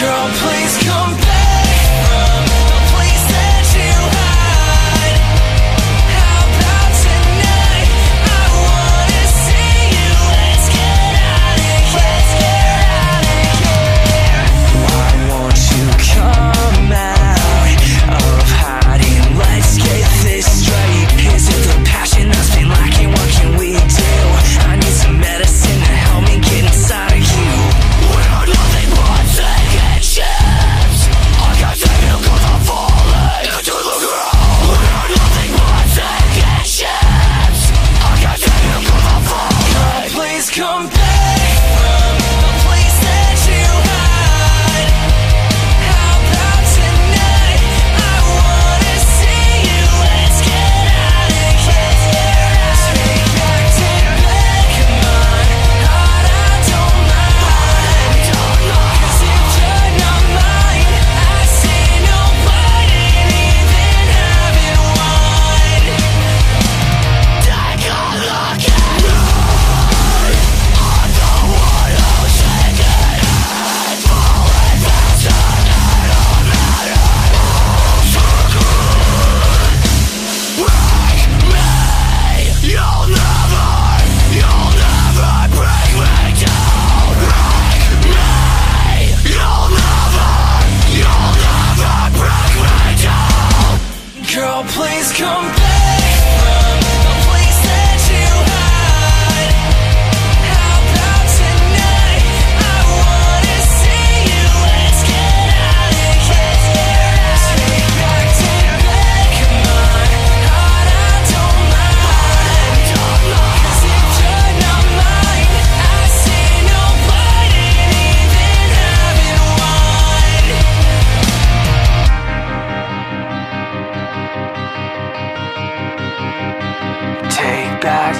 Girl, please come back Girl, please come back.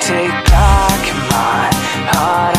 take back my heart.